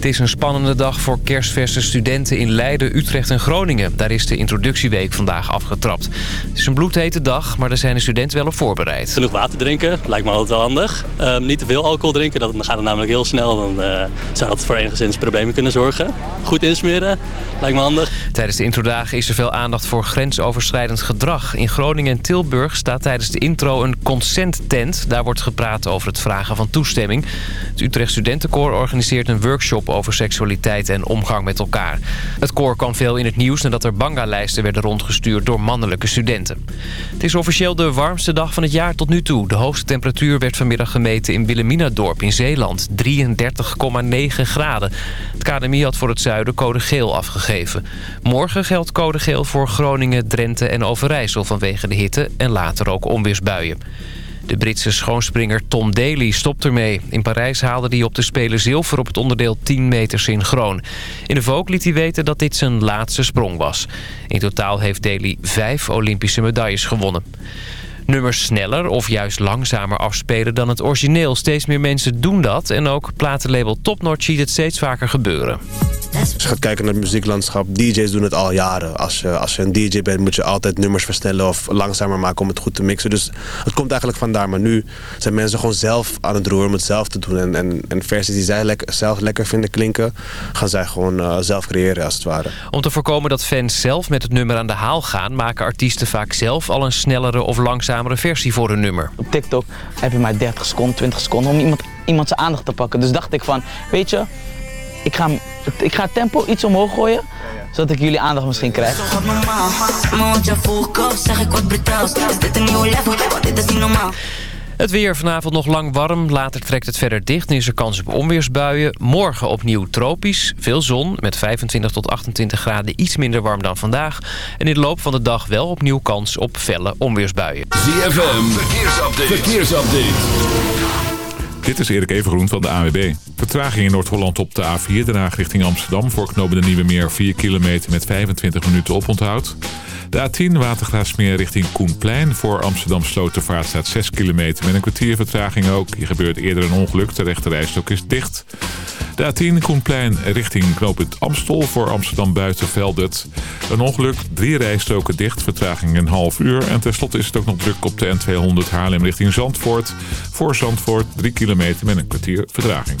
Het is een spannende dag voor kerstverse studenten in Leiden, Utrecht en Groningen. Daar is de introductieweek vandaag afgetrapt. Het is een bloedhete dag, maar daar zijn de studenten wel op voorbereid. Genoeg water drinken, lijkt me altijd wel handig. Ehm, niet te veel alcohol drinken, dan gaat het namelijk heel snel. Dan uh, zou dat voor enigszins problemen kunnen zorgen. Goed insmeren, lijkt me handig. Tijdens de introdagen is er veel aandacht voor grensoverschrijdend gedrag. In Groningen en Tilburg staat tijdens de intro een consent-tent. Daar wordt gepraat over het vragen van toestemming. Het Utrecht Studentenkoor organiseert een workshop over seksualiteit en omgang met elkaar. Het koor kwam veel in het nieuws nadat er banga-lijsten werden rondgestuurd door mannelijke studenten. Het is officieel de warmste dag van het jaar tot nu toe. De hoogste temperatuur werd vanmiddag gemeten in Wilhelminadorp in Zeeland. 33,9 graden. Het KNMI had voor het zuiden code geel afgegeven. Morgen geldt code geel voor Groningen, Drenthe en Overijssel vanwege de hitte en later ook onweersbuien. De Britse schoonspringer Tom Daly stopt ermee. In Parijs haalde hij op de Spelen zilver op het onderdeel 10 meter synchroon. In de Vogue liet hij weten dat dit zijn laatste sprong was. In totaal heeft Daly vijf Olympische medailles gewonnen nummers sneller of juist langzamer afspelen dan het origineel. Steeds meer mensen doen dat en ook platenlabel Top Notch ziet het steeds vaker gebeuren. Als je gaat kijken naar het muzieklandschap, DJ's doen het al jaren. Als je, als je een DJ bent moet je altijd nummers verstellen of langzamer maken om het goed te mixen. Dus het komt eigenlijk vandaar. Maar nu zijn mensen gewoon zelf aan het roeren om het zelf te doen. En, en, en versies die zij lekker, zelf lekker vinden klinken, gaan zij gewoon uh, zelf creëren als het ware. Om te voorkomen dat fans zelf met het nummer aan de haal gaan, maken artiesten vaak zelf al een snellere of langzamere versie voor hun nummer. Op TikTok heb je maar 30 seconden, 20 seconden om iemand, iemand zijn aandacht te pakken. Dus dacht ik van, weet je, ik ga, ik ga het tempo iets omhoog gooien zodat ik jullie aandacht misschien krijg. Het weer vanavond nog lang warm. Later trekt het verder dicht en is er kans op onweersbuien. Morgen opnieuw tropisch. Veel zon met 25 tot 28 graden. Iets minder warm dan vandaag. En in de loop van de dag wel opnieuw kans op felle onweersbuien. ZFM, verkeersupdate. verkeersupdate. Dit is Erik Evengroen van de AWB. Vertraging in Noord-Holland op de A4, Den Haag richting Amsterdam... voor knopen de Nieuwe Meer 4 kilometer met 25 minuten oponthoud. De A10 Watergraafsmeer richting Koenplein voor Amsterdam Slotervaart staat 6 kilometer... met een kwartier vertraging ook. Hier gebeurt eerder een ongeluk, de rechte rijstok is dicht. De A10 Koenplein richting knooppunt Amstel voor Amsterdam Buitenveldert. Een ongeluk, drie rijstoken dicht, vertraging een half uur. En tenslotte is het ook nog druk op de N200 Haarlem richting Zandvoort. Voor Zandvoort 3 kilometer met een kwartier vertraging.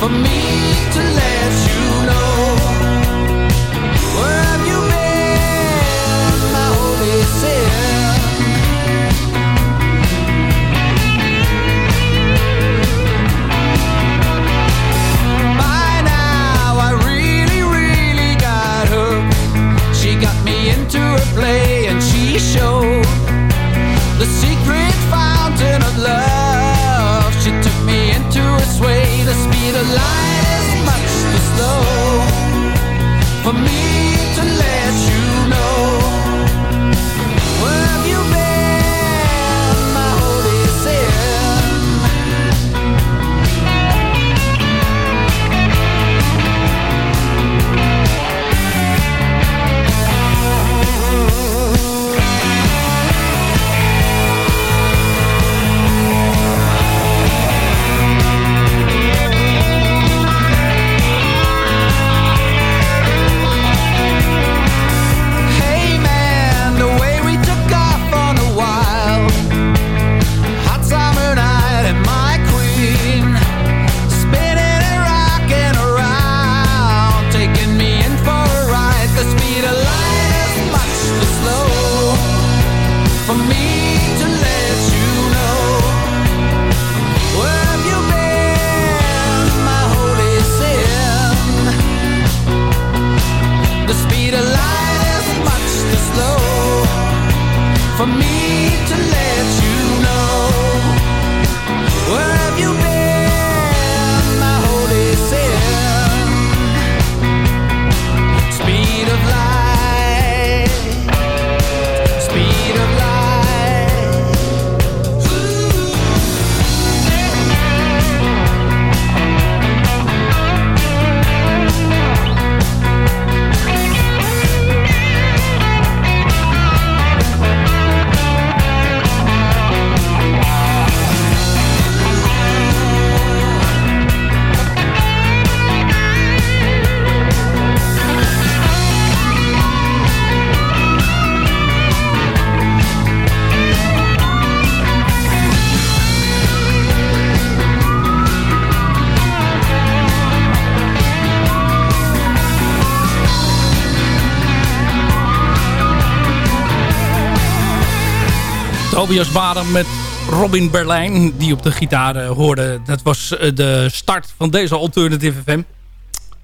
for me. Tobias Baden met Robin Berlijn, die op de gitaar uh, hoorde. Dat was uh, de start van deze Alternative FM.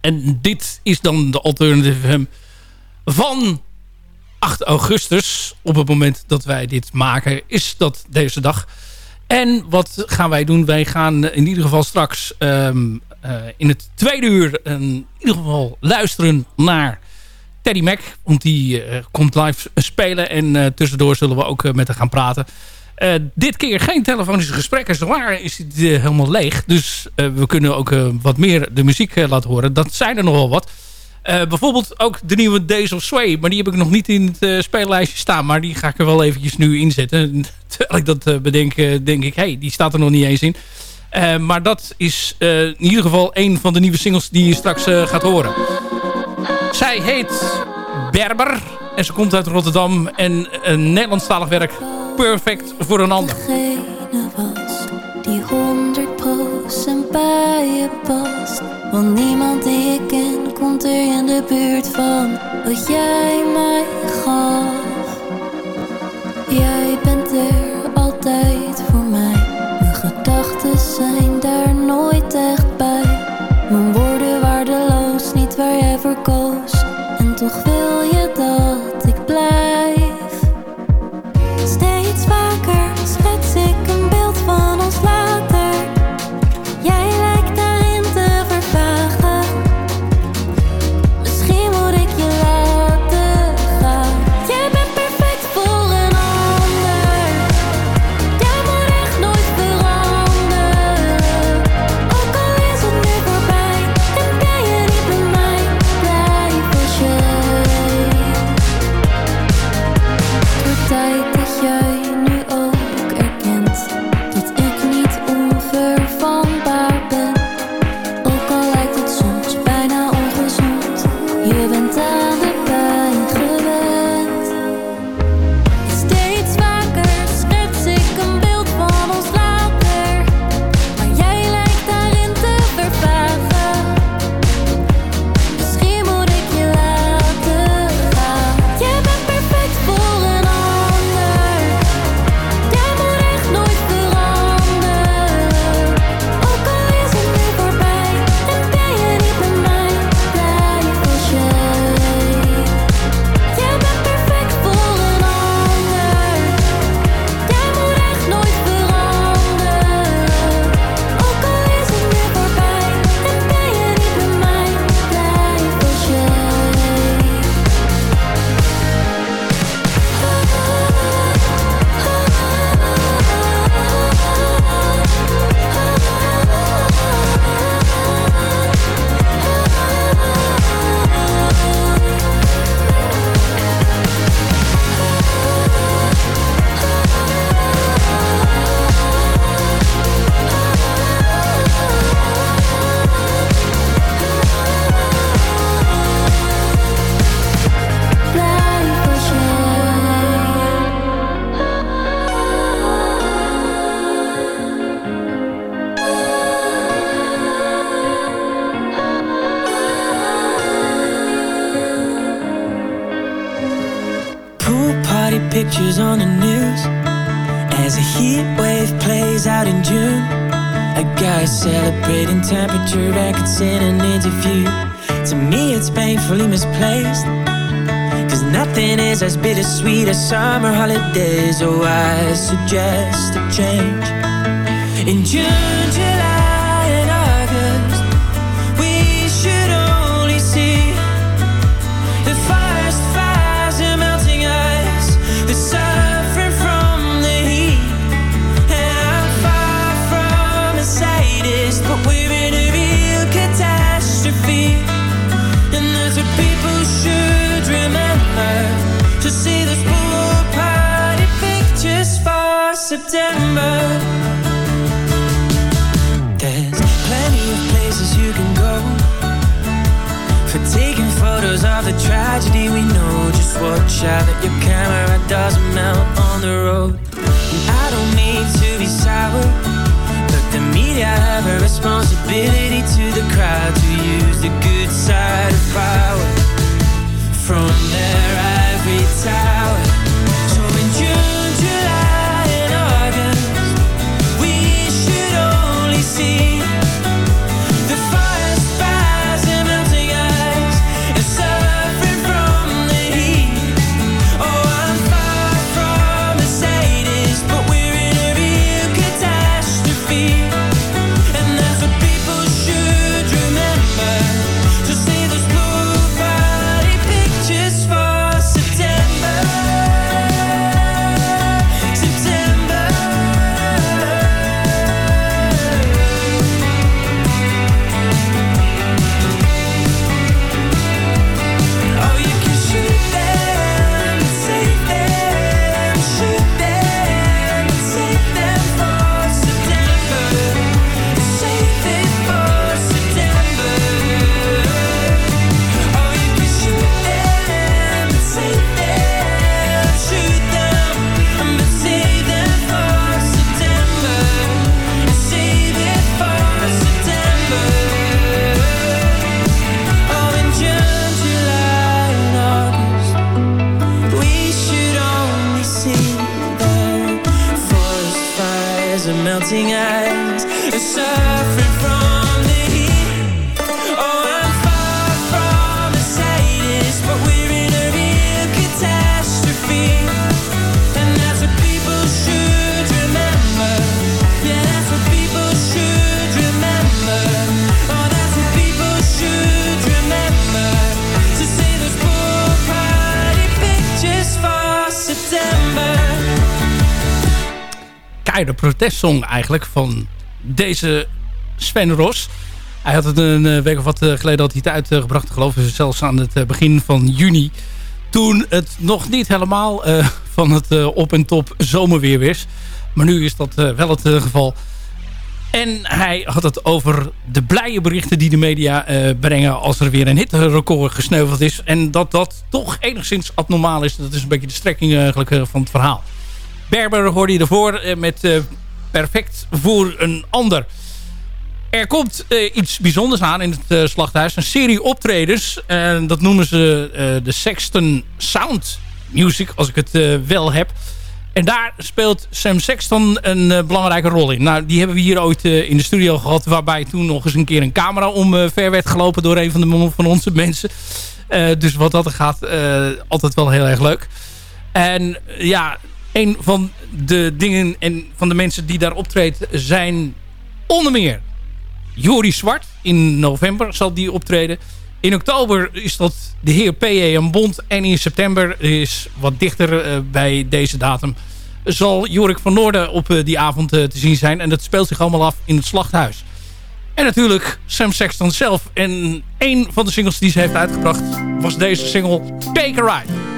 En dit is dan de Alternative FM van 8 augustus. Op het moment dat wij dit maken, is dat deze dag. En wat gaan wij doen? Wij gaan in ieder geval straks um, uh, in het tweede uur in ieder geval luisteren naar Teddy Mac. Want die uh, komt live spelen. En uh, tussendoor zullen we ook met haar gaan praten. dit keer geen telefonische gesprekken. Zowaar is het helemaal leeg. Dus we kunnen ook wat meer de muziek laten horen. Dat zijn er nogal wat. bijvoorbeeld ook de nieuwe Days of Sway. Maar die heb ik nog niet in het speellijstje staan. Maar die ga ik er wel eventjes nu inzetten. Terwijl ik dat bedenk, denk ik... hey, die staat er nog niet eens in. Maar dat is in ieder geval een van de nieuwe singles die je straks gaat horen. Zij heet Berber en ze komt uit Rotterdam. En een Nederlandstalig werk perfect voor een ander. Degene was die honderd procent bij je past. Want niemand die ik ken komt er in de buurt van wat jij mij gaf. Jij bent er altijd voor mij gedachten zijn daar nooit echt. Mijn voor koos. En toch wil je dat is as bittersweet as summer holidays. Oh, I suggest a change. In June, July, photos of the tragedy we know. Just watch out that your camera doesn't melt on the road. And I don't mean to be sour, but the media have a responsibility to the crowd to use the good side of power from their ivory tower. Protestsong eigenlijk van deze Sven Ros. Hij had het een week of wat geleden had hij het uitgebracht. geloof ik zelfs aan het begin van juni. Toen het nog niet helemaal van het op en top zomerweer was. Maar nu is dat wel het geval. En hij had het over de blije berichten die de media brengen als er weer een hitrecord gesneuveld is. En dat dat toch enigszins abnormaal is. Dat is een beetje de strekking eigenlijk van het verhaal. Berber hoorde je ervoor met Perfect voor een ander. Er komt iets bijzonders aan in het slachthuis. Een serie optredens. En dat noemen ze de Sexton Sound Music, als ik het wel heb. En daar speelt Sam Sexton een uh, belangrijke rol in. Nou, die hebben we hier ooit uh, in de studio gehad... waarbij toen nog eens een keer een camera omver uh, werd gelopen... door een van, de, van onze mensen. dus wat dat gaat, altijd wel heel erg leuk. En ja, een van de dingen en van de mensen die daar optreedt... zijn onder meer Jori Zwart. In november zal die optreden... In oktober is dat de heer P.E. en Bond. En in september is wat dichter uh, bij deze datum... zal Jorik van Noorden op uh, die avond uh, te zien zijn. En dat speelt zich allemaal af in het slachthuis. En natuurlijk Sam Sexton zelf. En een van de singles die ze heeft uitgebracht... was deze single Take a Ride.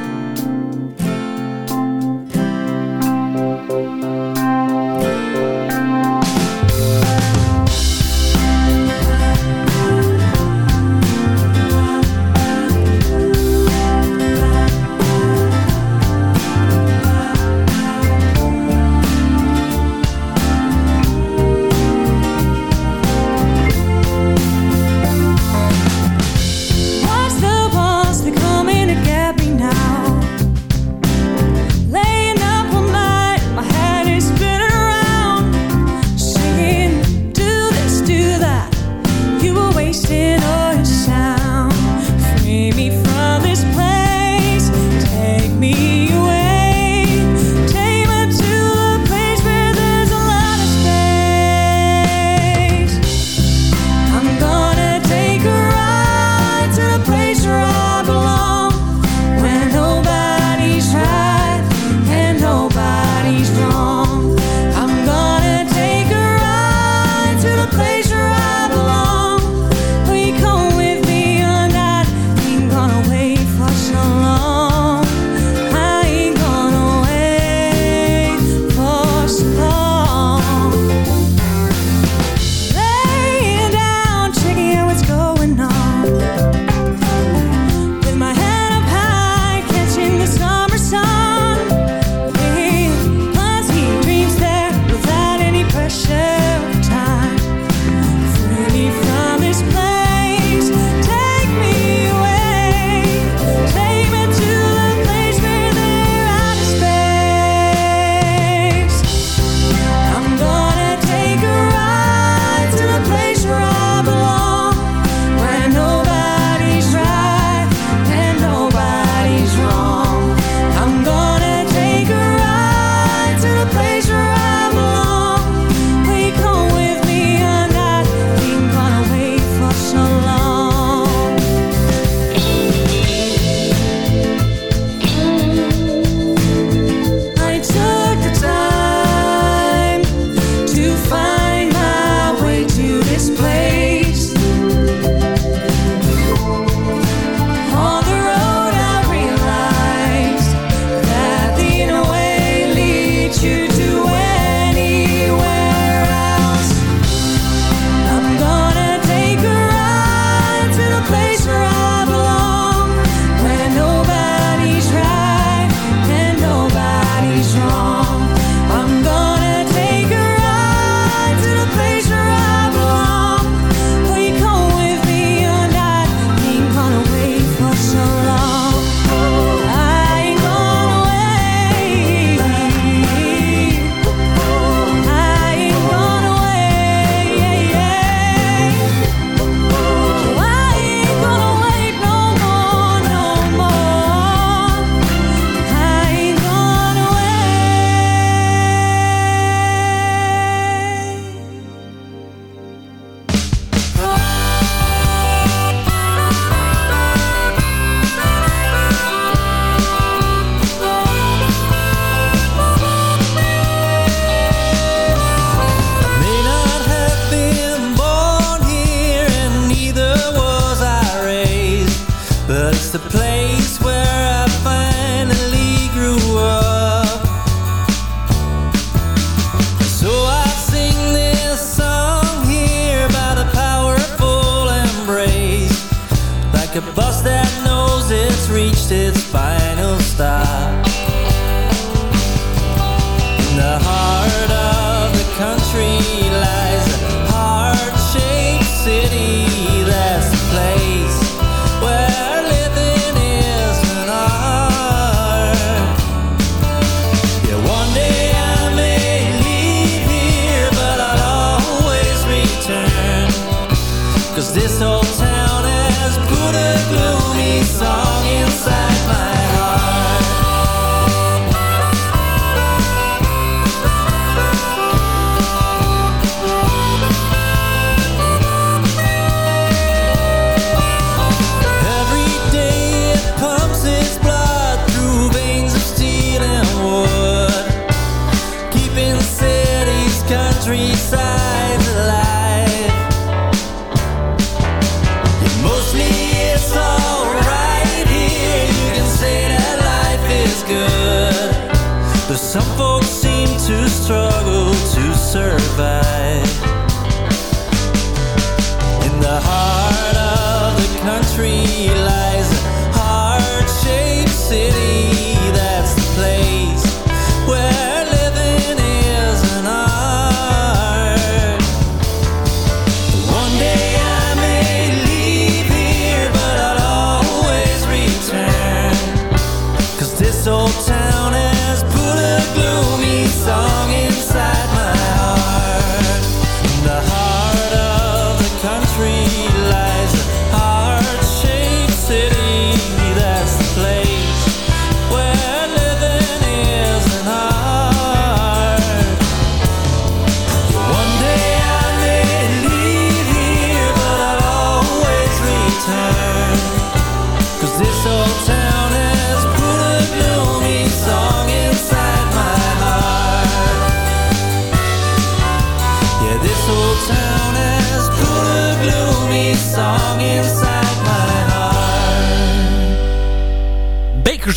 The country lies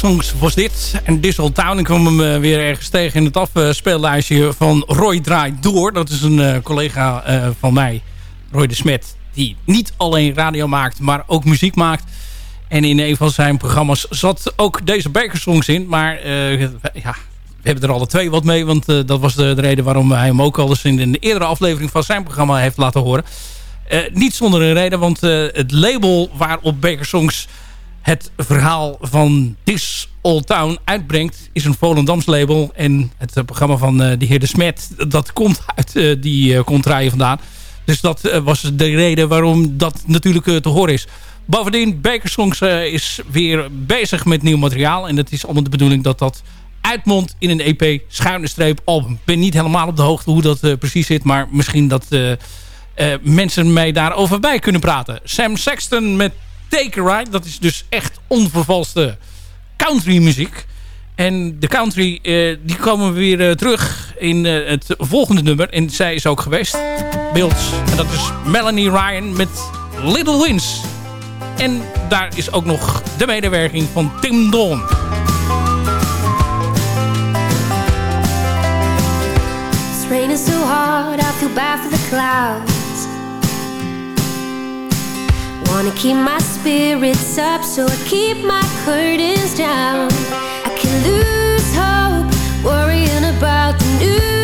Bakersongs was dit. En Old Town. Ik kwam hem eh, weer ergens tegen in het afspeellijstje van Roy Draait Door. Dat is een eh, collega eh, van mij, Roy de Smet. Die niet alleen radio maakt, maar ook muziek maakt. En in een van zijn programma's zat ook deze Bakersongs in. Maar ja, we hebben er alle twee wat mee. Want dat was de, de reden waarom hij hem ook al eens in een eerdere aflevering van zijn programma heeft laten horen. Niet zonder een reden, want het label waarop Bakersongs het verhaal van This Old Town uitbrengt... is een Volendams label. En het eh, programma van eh, de heer De Smet... dat komt uit eh, die contraien vandaan. Dus dat was de reden waarom dat natuurlijk te horen is. Bovendien, Bakersongs is weer bezig met nieuw materiaal. En het is allemaal de bedoeling dat dat uitmondt in een EP schuine streep album. Ik ben niet helemaal op de hoogte hoe dat precies zit. Maar misschien dat mensen mij daarover bij kunnen praten. Sam Sexton met Take a Ride. Dat is dus echt onvervalste country muziek. En de country, eh, die komen we weer eh, terug in eh, het volgende nummer. En zij is ook geweest. Beelds. En dat is Melanie Ryan met Little Wins. En daar is ook nog de medewerking van Tim Dawn. It's so hard. Wanna keep my spirits up, so I keep my curtains down. I can lose hope, worrying about the news.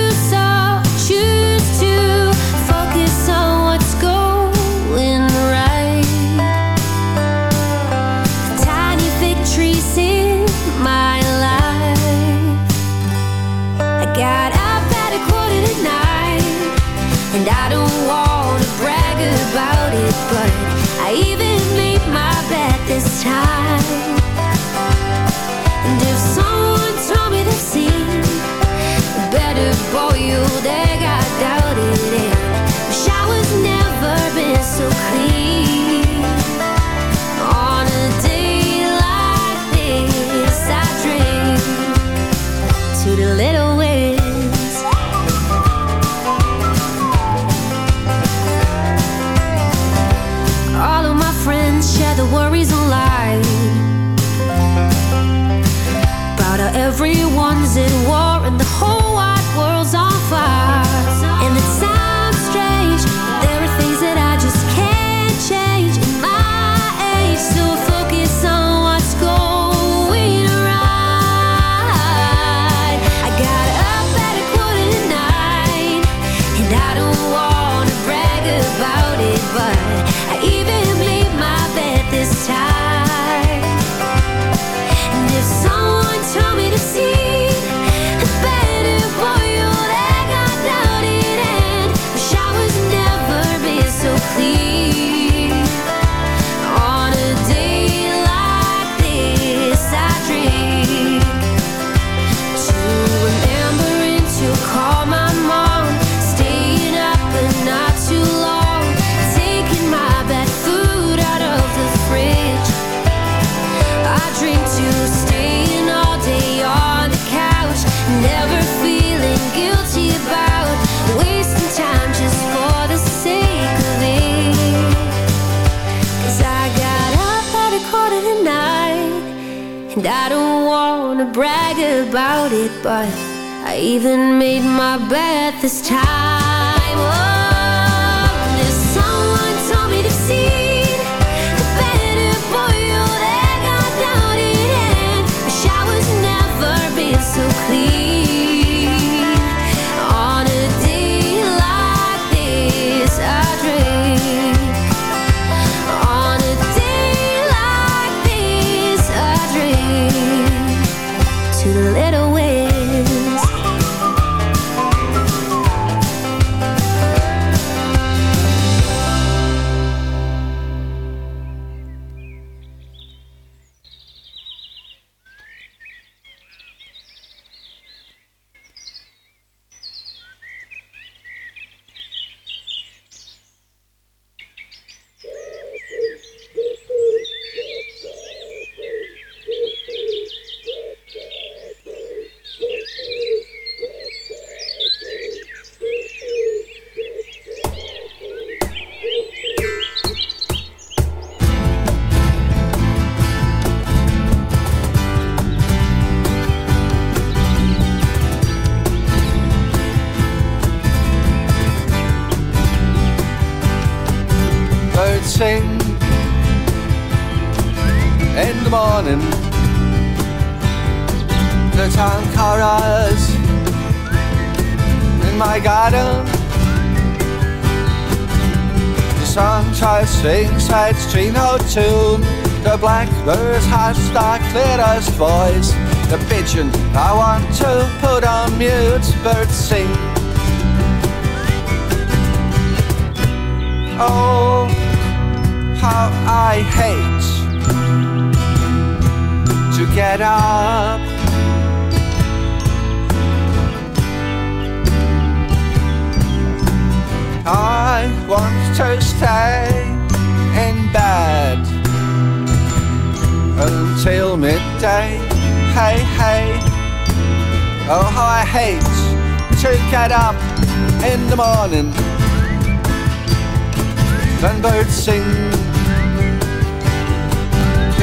about it, but I even made my bed this time. Oh. hates to get up. I want to stay in bed until midday. Hey, hey. Oh, how I hate to get up in the morning. Then birds sing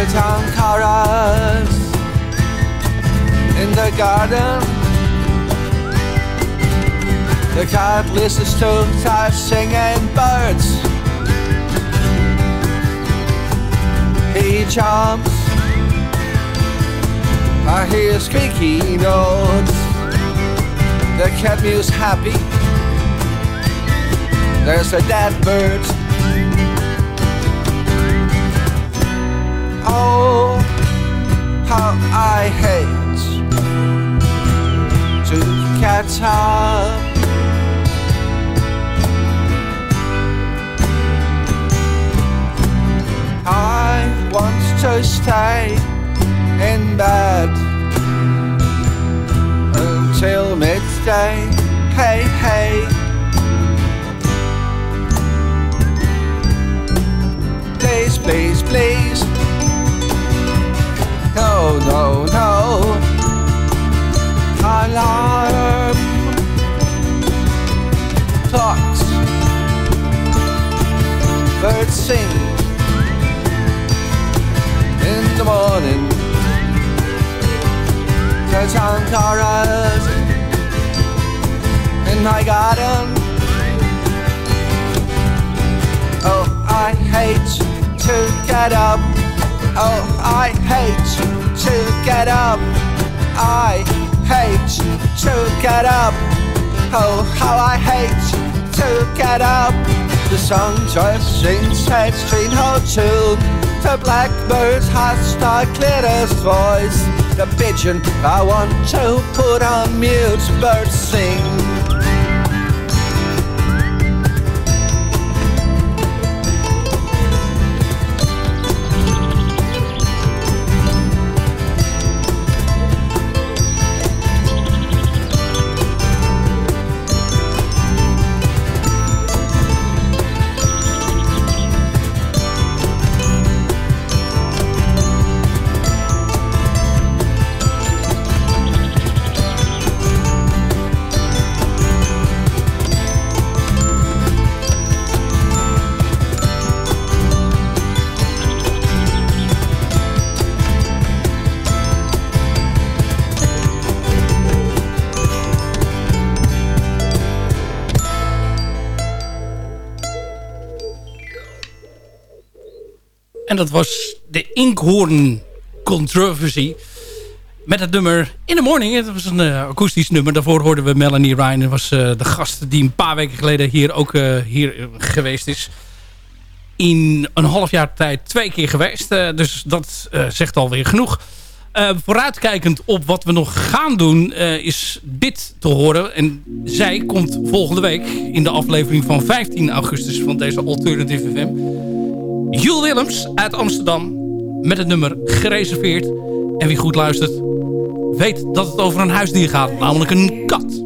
town chorus in the garden. The cat listens to tight singing birds. He jumps. I hear squeaky notes. The cat mews happy. There's a dead bird how I hate to catch up. I want to stay in bed until midday. Hey, hey. Please, please, please no, no, no. Alarm clocks, birds sing in the morning. The in my garden. Oh, I hate to get up Oh, I hate to get up. I hate to get up. Oh, how I hate to get up. The sun just sings its street tune. The blackbird's hashtag clearest voice. The pigeon I want to put on mute. Birds sing. Dat was de Inkhorn Controversy. Met het nummer In the Morning. Het was een uh, akoestisch nummer. Daarvoor hoorden we Melanie Ryan. Dat was uh, de gast die een paar weken geleden hier ook uh, hier geweest is. In een half jaar tijd twee keer geweest. dus dat zegt alweer genoeg. vooruitkijkend op wat we nog gaan doen is dit te horen. En zij komt volgende week in de aflevering van 15 augustus van deze Alternative FM Jules Willems uit Amsterdam met het nummer Gereserveerd. En wie goed luistert, weet dat het over een huisdier gaat, namelijk een kat.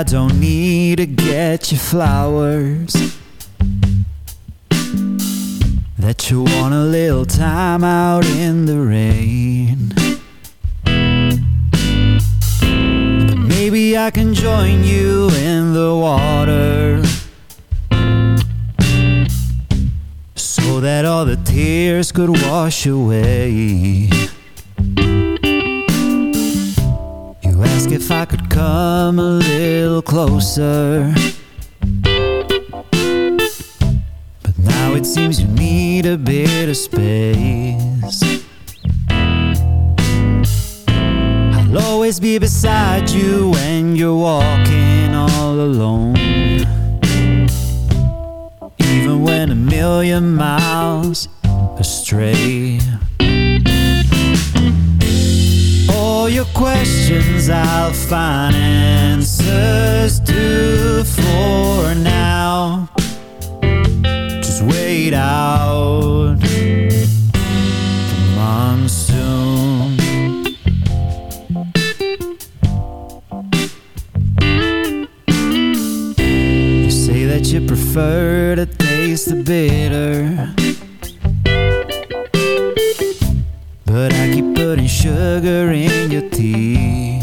I don't need to get you flowers. That you want a little time out in the rain. Maybe I can join you in the water. So that all the tears could wash away. If I could come a little closer. But now it seems you need a bit of space. I'll always be beside you when you're walking all alone. Even when a million miles astray. Your questions I'll find answers to for now. Just wait out the. You say that you prefer to taste the bitter. Putting sugar in your tea.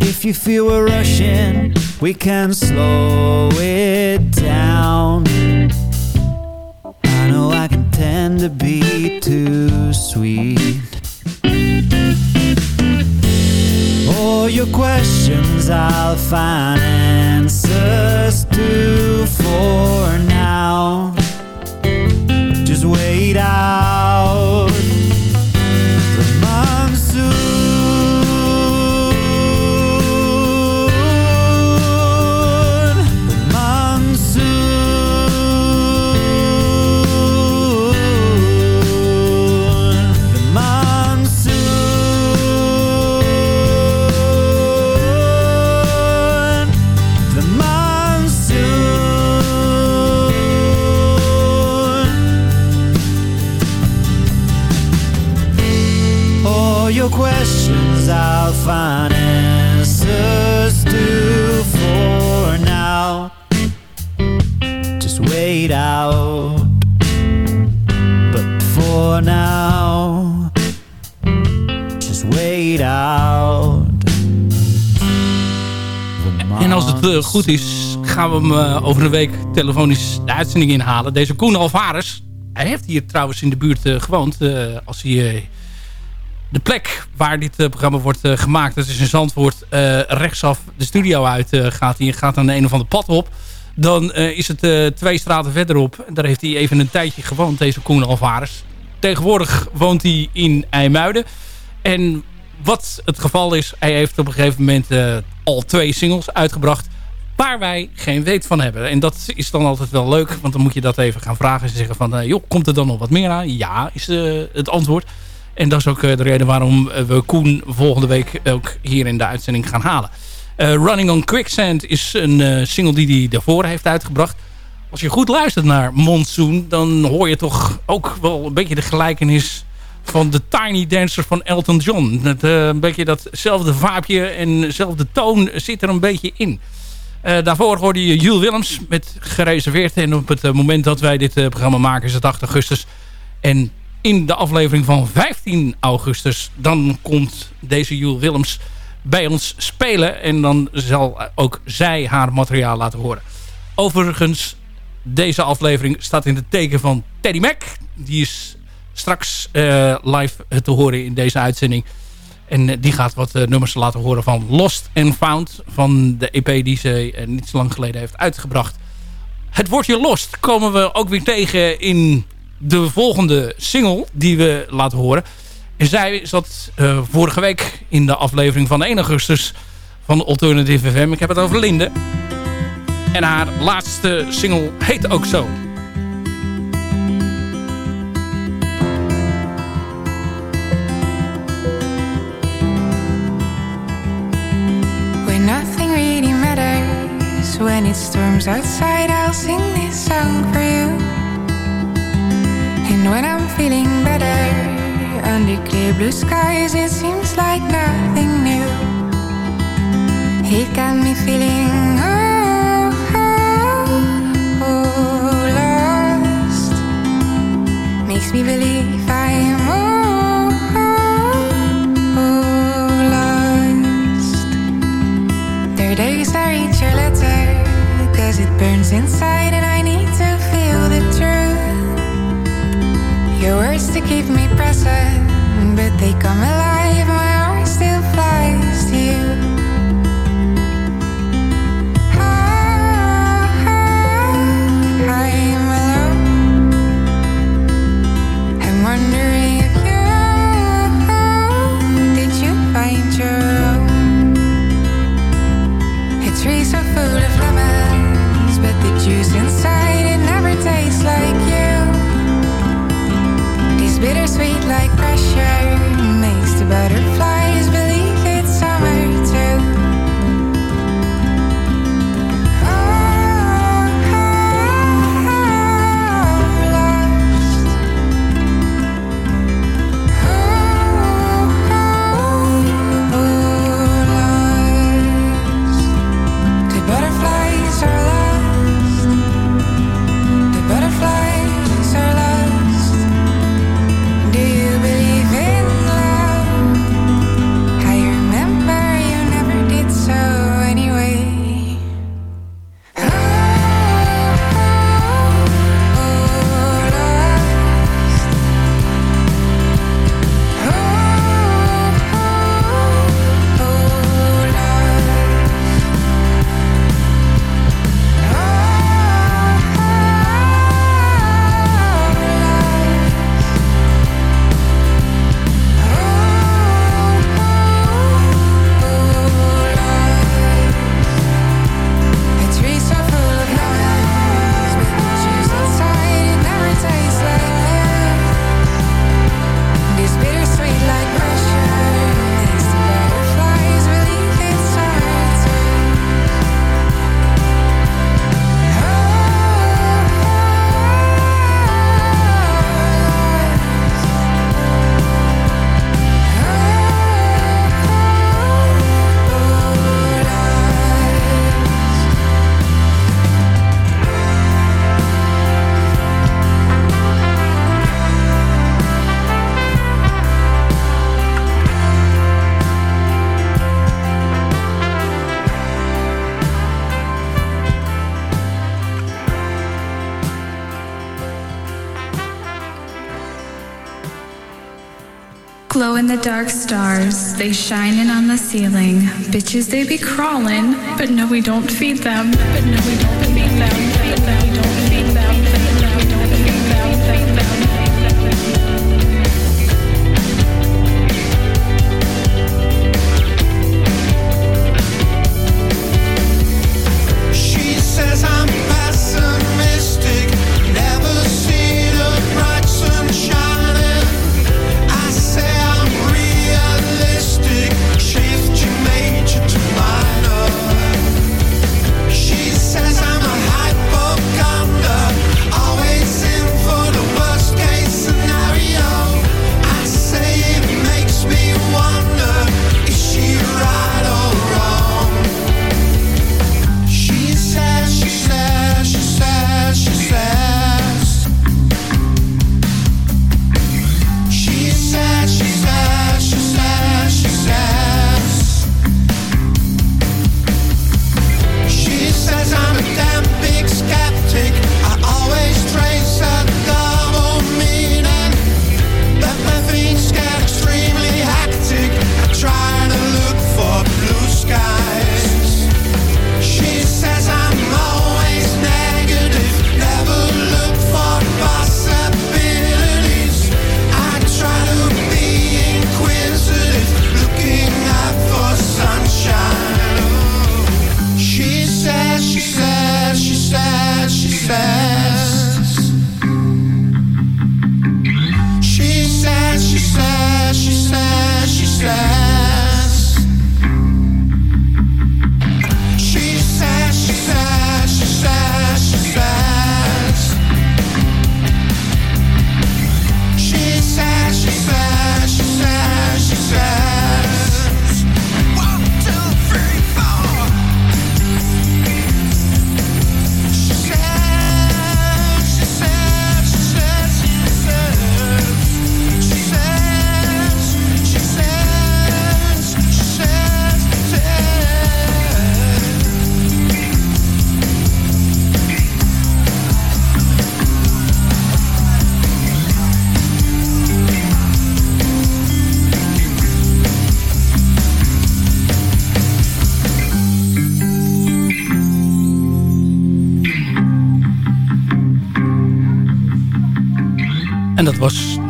If you feel we're rushing, we can slow it down. I know I can tend to be too sweet. All your questions I'll find answers to for now. Goed is, gaan we hem eh, over een week telefonisch de uitzending inhalen. Deze Koen Alvarez, hij heeft hier trouwens in de buurt eh, gewoond. eh, als hij de plek waar dit programma wordt gemaakt, dat is in Zandvoort, rechtsaf de studio uit gaat. Hij gaat aan de een of ander pad op. Dan is het twee straten verderop. Daar heeft hij even een tijdje gewoond, deze Koen Alvarez. Tegenwoordig woont hij in IJmuiden. En wat het geval is, hij heeft op een gegeven moment al twee singles uitgebracht waar wij geen weet van hebben. En dat is dan altijd wel leuk, want dan moet je dat even gaan vragen. Ze zeggen van, eh, joh, komt er dan nog wat meer aan? Ja, is eh, het antwoord. En dat is ook eh, de reden waarom we Koen volgende week ook hier in de uitzending gaan halen. Running on Quicksand is een single die hij daarvoor heeft uitgebracht. Als je goed luistert naar Monsoon, dan hoor je toch ook wel een beetje de gelijkenis van de Tiny Dancer van Elton John. Een beetje datzelfde vaapje en dezelfde toon zit er een beetje in. Eh, daarvoor hoorde je Jules Willems met gereserveerd. En op het eh, moment dat wij dit eh, programma maken is het 8 augustus. En in de aflevering van 15 augustus... dan komt deze Jules Willems bij ons spelen. En dan zal ook zij haar materiaal laten horen. Overigens, deze aflevering staat in het teken van Teddy Mac. Die is straks live te horen in deze uitzending. En eh, die gaat wat eh, nummers laten horen van Lost and Found. Van de EP die ze eh, niet zo lang geleden heeft uitgebracht. Het woordje Lost komen we ook weer tegen in de volgende single die we laten horen. En zij zat vorige week in de aflevering van 1 augustus van Alternative FM. Ik heb het over Linde. En haar laatste single heet ook zo. When it storms outside, I'll sing this song for you. And when I'm feeling better, Under clear blue skies, it seems like nothing new. It got me feeling oh, oh, oh, lost. Makes me believe it burns inside and I need to feel the truth. Your words to keep me present, but they come alive. My heart still flies to you. Dark stars, they shining on the ceiling. Bitches, they be crawling, but no, we don't feed them. But no, we don't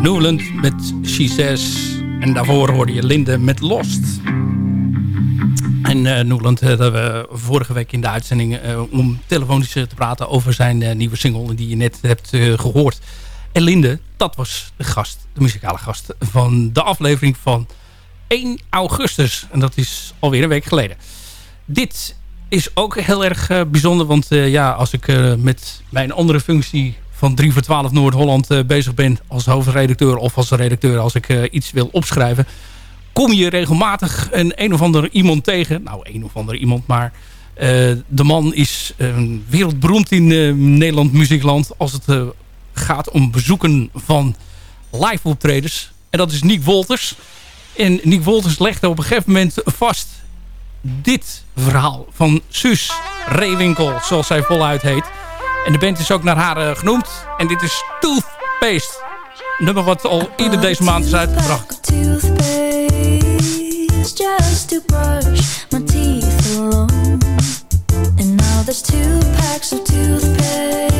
Newland met She Says. En daarvoor hoorde je Linde met Lost. En uh, Newland hadden we vorige week in de uitzending... Uh, om telefonisch te praten over zijn nieuwe single... die je net hebt gehoord. En Linde, dat was de gast, de muzikale gast... van de aflevering van 1 augustus. En dat is alweer een week geleden. Dit is ook heel erg bijzonder. Want ja, als ik met mijn andere functie van 3 voor 12 Noord-Holland uh, bezig ben als hoofdredacteur of als redacteur als ik uh, iets wil opschrijven, kom je regelmatig een een of ander iemand tegen. Nou, een of ander iemand, maar uh, de man is wereldberoemd in Nederland muziekland als het gaat om bezoeken van live optredens. En dat is Nick Wolters. En Nick Wolters legde op een gegeven moment vast dit verhaal van Suus Reewinkel, zoals zij voluit heet. En de band is ook naar haar uh, genoemd. En dit is Toothpaste. Een nummer wat al eerder deze maand is uitgebracht. just to brush my teeth alone. And now there's two packs of toothpaste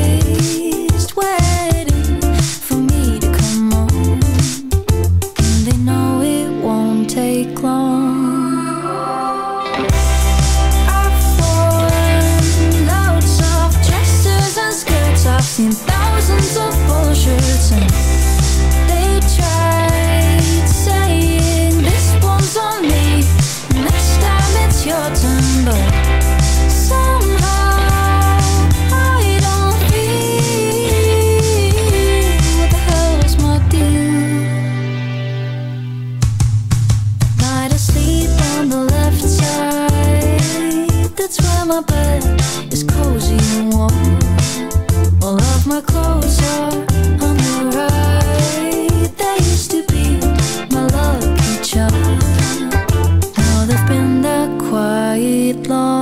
my bed is cozy and warm. All of my clothes are on the right. They used to be my lucky charm. Now they've been there quite long.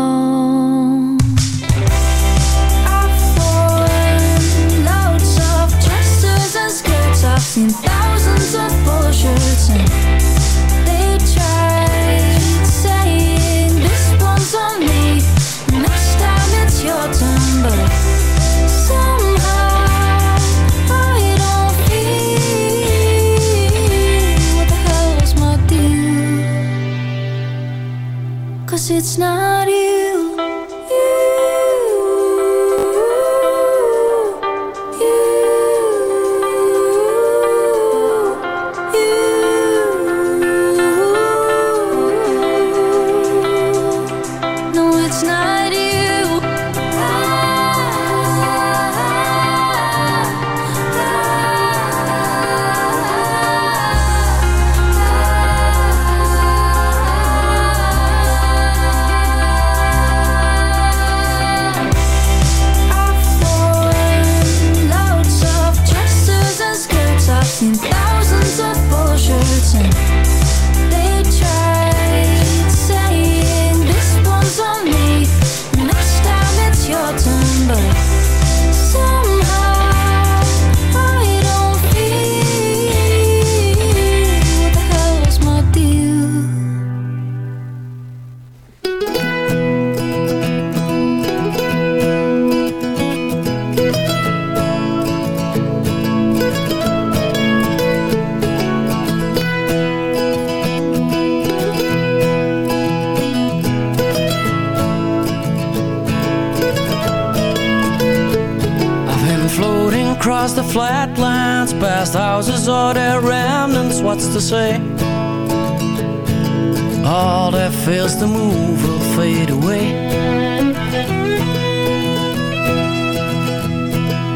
All that fails to move will fade away.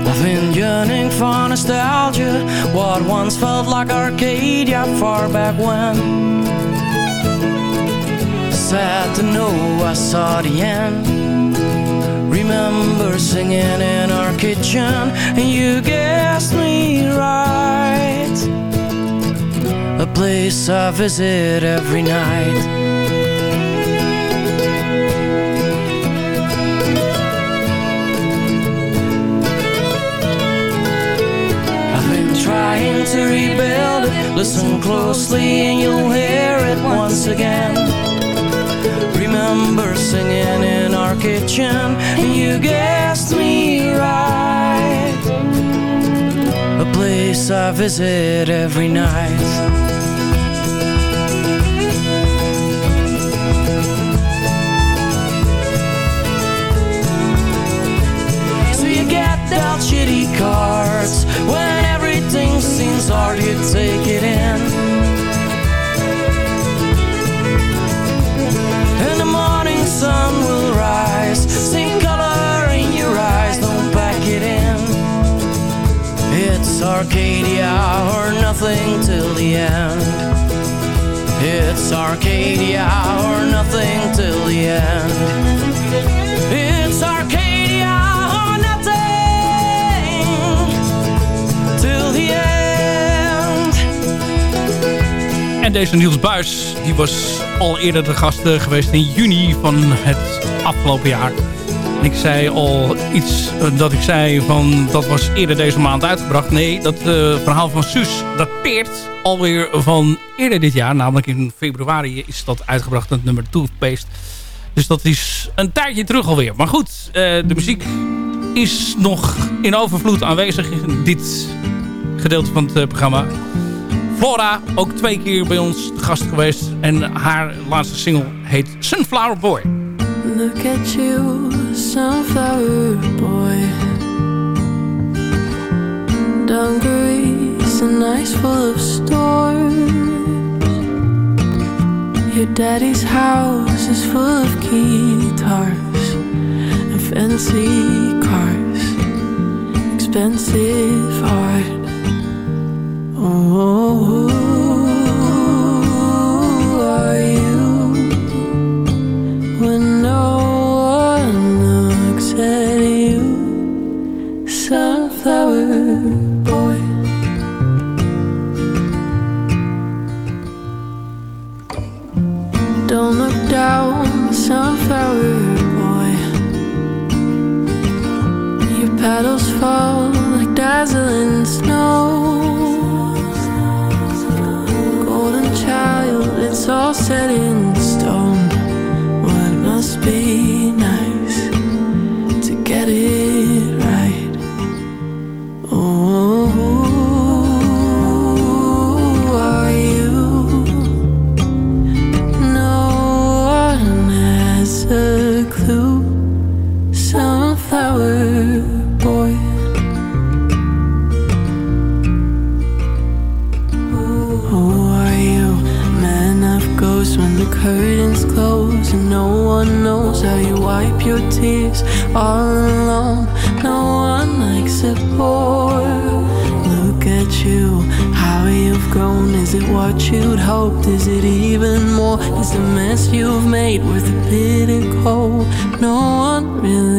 I've been yearning for nostalgia, what once felt like Arcadia far back when. Sad to know I saw the end. Remember singing in our kitchen, and you guessed me right. A place I visit every night. I've been trying to rebuild it. Listen closely, and you'll hear it once again. Remember singing in our kitchen, and you guessed me right. A place I visit every night. Dealt shitty cards when everything seems hard. You take it in. And the morning sun will rise, same color in your eyes. Don't back it in. It's Arcadia or nothing till the end. It's Arcadia or nothing till the end. Deze Niels Buis, die was al eerder de gast eh, geweest in juni van het afgelopen jaar. En ik zei al iets eh, dat ik zei van dat was eerder deze maand uitgebracht. Nee, dat eh, verhaal van Suus dateert alweer van eerder dit jaar. Namelijk in februari is dat uitgebracht, het nummer Toothpaste. Dus dat is een tijdje terug alweer. Maar goed, de muziek is nog in overvloed aanwezig in dit gedeelte van het programma. Flora, ook twee keer bij ons te gast geweest. En haar laatste single heet Sunflower Boy. Look at you, sunflower boy. Dungarees and nights full of stores. Your daddy's house is full of guitars and fancy cars, expensive art. Petals fall like dazzling snow. It's all set in your tears all alone. No one likes it poor. Look at you, how you've grown. Is it what you'd hoped? Is it even more? Is the mess you've made worth a bitter cold? No one really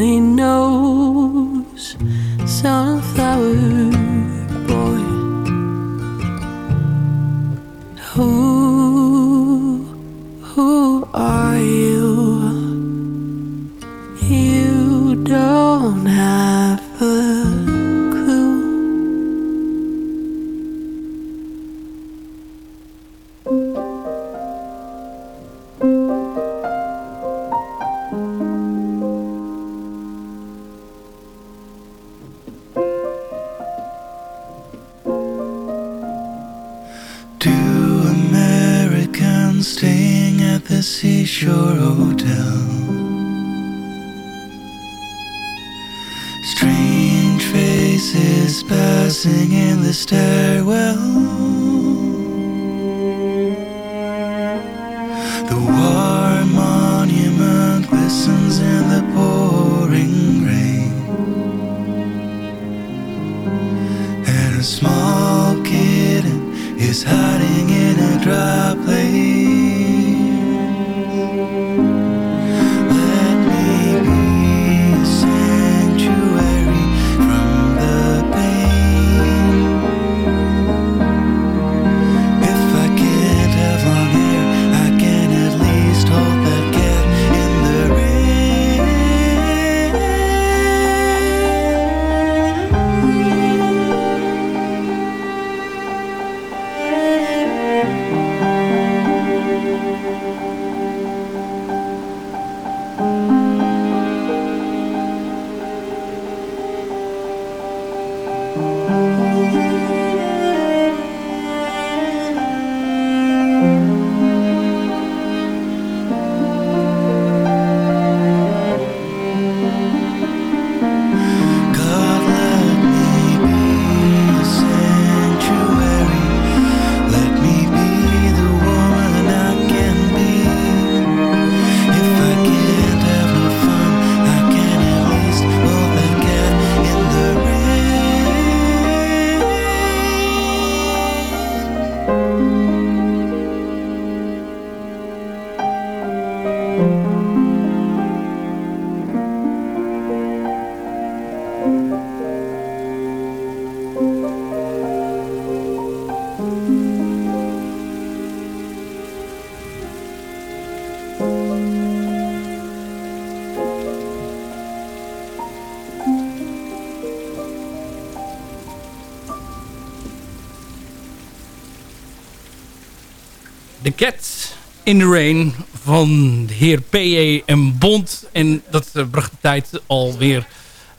Cat in the Rain van de heer P.E. en Bond. En dat eh, bracht de tijd alweer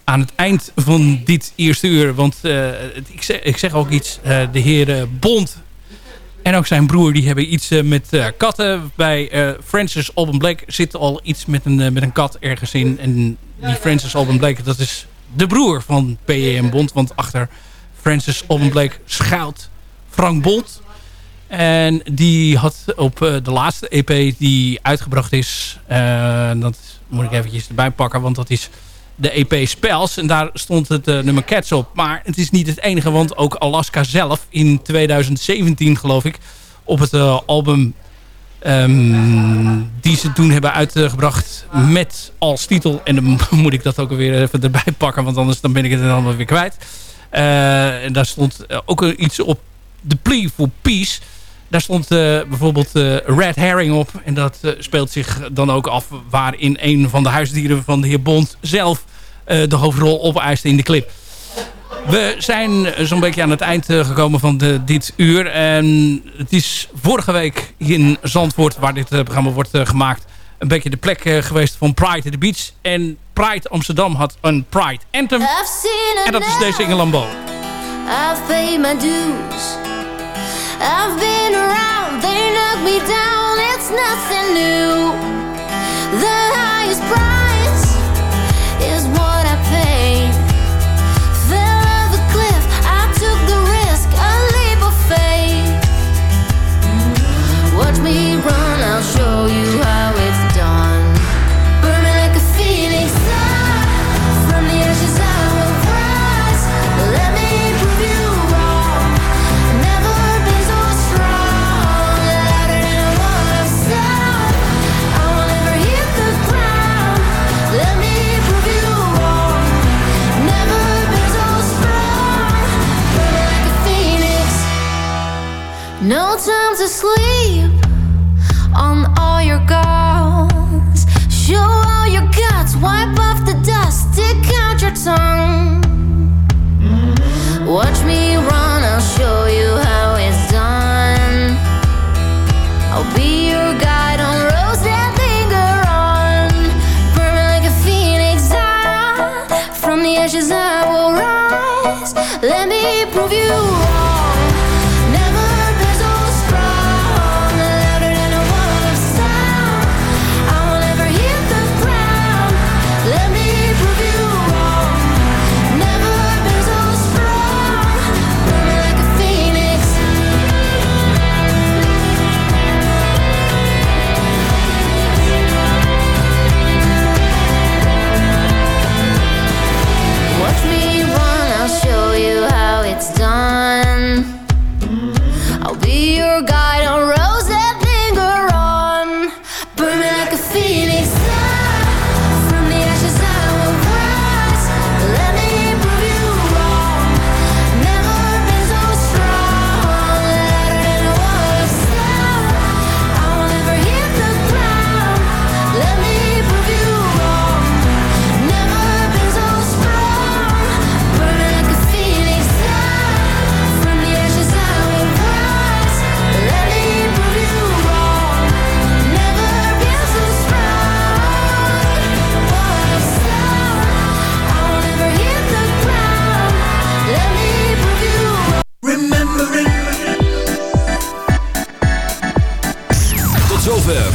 aan het eind van dit eerste uur. Want eh, ik, zeg, ik zeg ook iets. eh, de heer Bond en ook zijn broer die hebben iets met katten. Bij Francis Alban Blake zit al iets met een, met een kat ergens in. En die Francis Alban Blake, dat is de broer van P.E. en Bond. Want achter Francis Alban Blake schuilt Frank Bond. En die had op eh, de laatste EP die uitgebracht is... eh, dat moet ik eventjes erbij pakken, want dat is de EP Spells. En daar stond het eh, nummer Cats op. Maar het is niet het enige, want ook Alaska zelf in 2017 geloof ik... op het album ehm, die ze toen hebben uitgebracht met als titel... en dan moet ik dat ook weer even erbij pakken, want anders dan ben ik het dan allemaal weer kwijt. En daar stond ook iets op The Plea for Peace... Daar stond eh, bijvoorbeeld eh, Red Herring op. En dat eh, speelt zich dan ook af waarin een van de huisdieren van de heer Bond zelf de hoofdrol opeist in de clip. We zijn zo'n beetje aan het eind gekomen van de, dit uur. En het is vorige week in Zandvoort, waar dit programma wordt gemaakt... een beetje de plek geweest van Pride at the Beach. En Pride Amsterdam had een Pride Anthem. En dat is deze Inge Lambeau. I've paid my dues. I've been around, they knock me down, it's nothing new. The highest price to sleep